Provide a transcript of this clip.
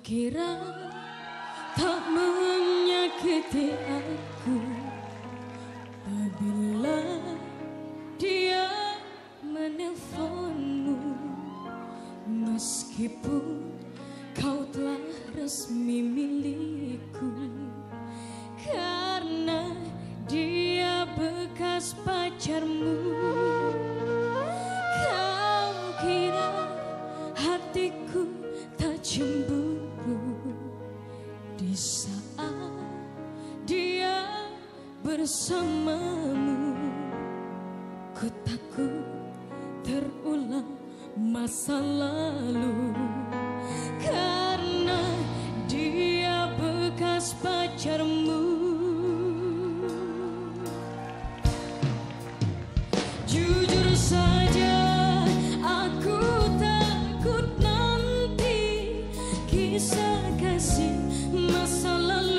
kira tak menyakiti aku. Apabila dia menelponmu Meskipun kau telah resmi milikku Karena dia bekas pacarmu Saat dia bersamamu Ku takut terulang masa lalu. Karena dia bekas pacarmu kasih masa lalu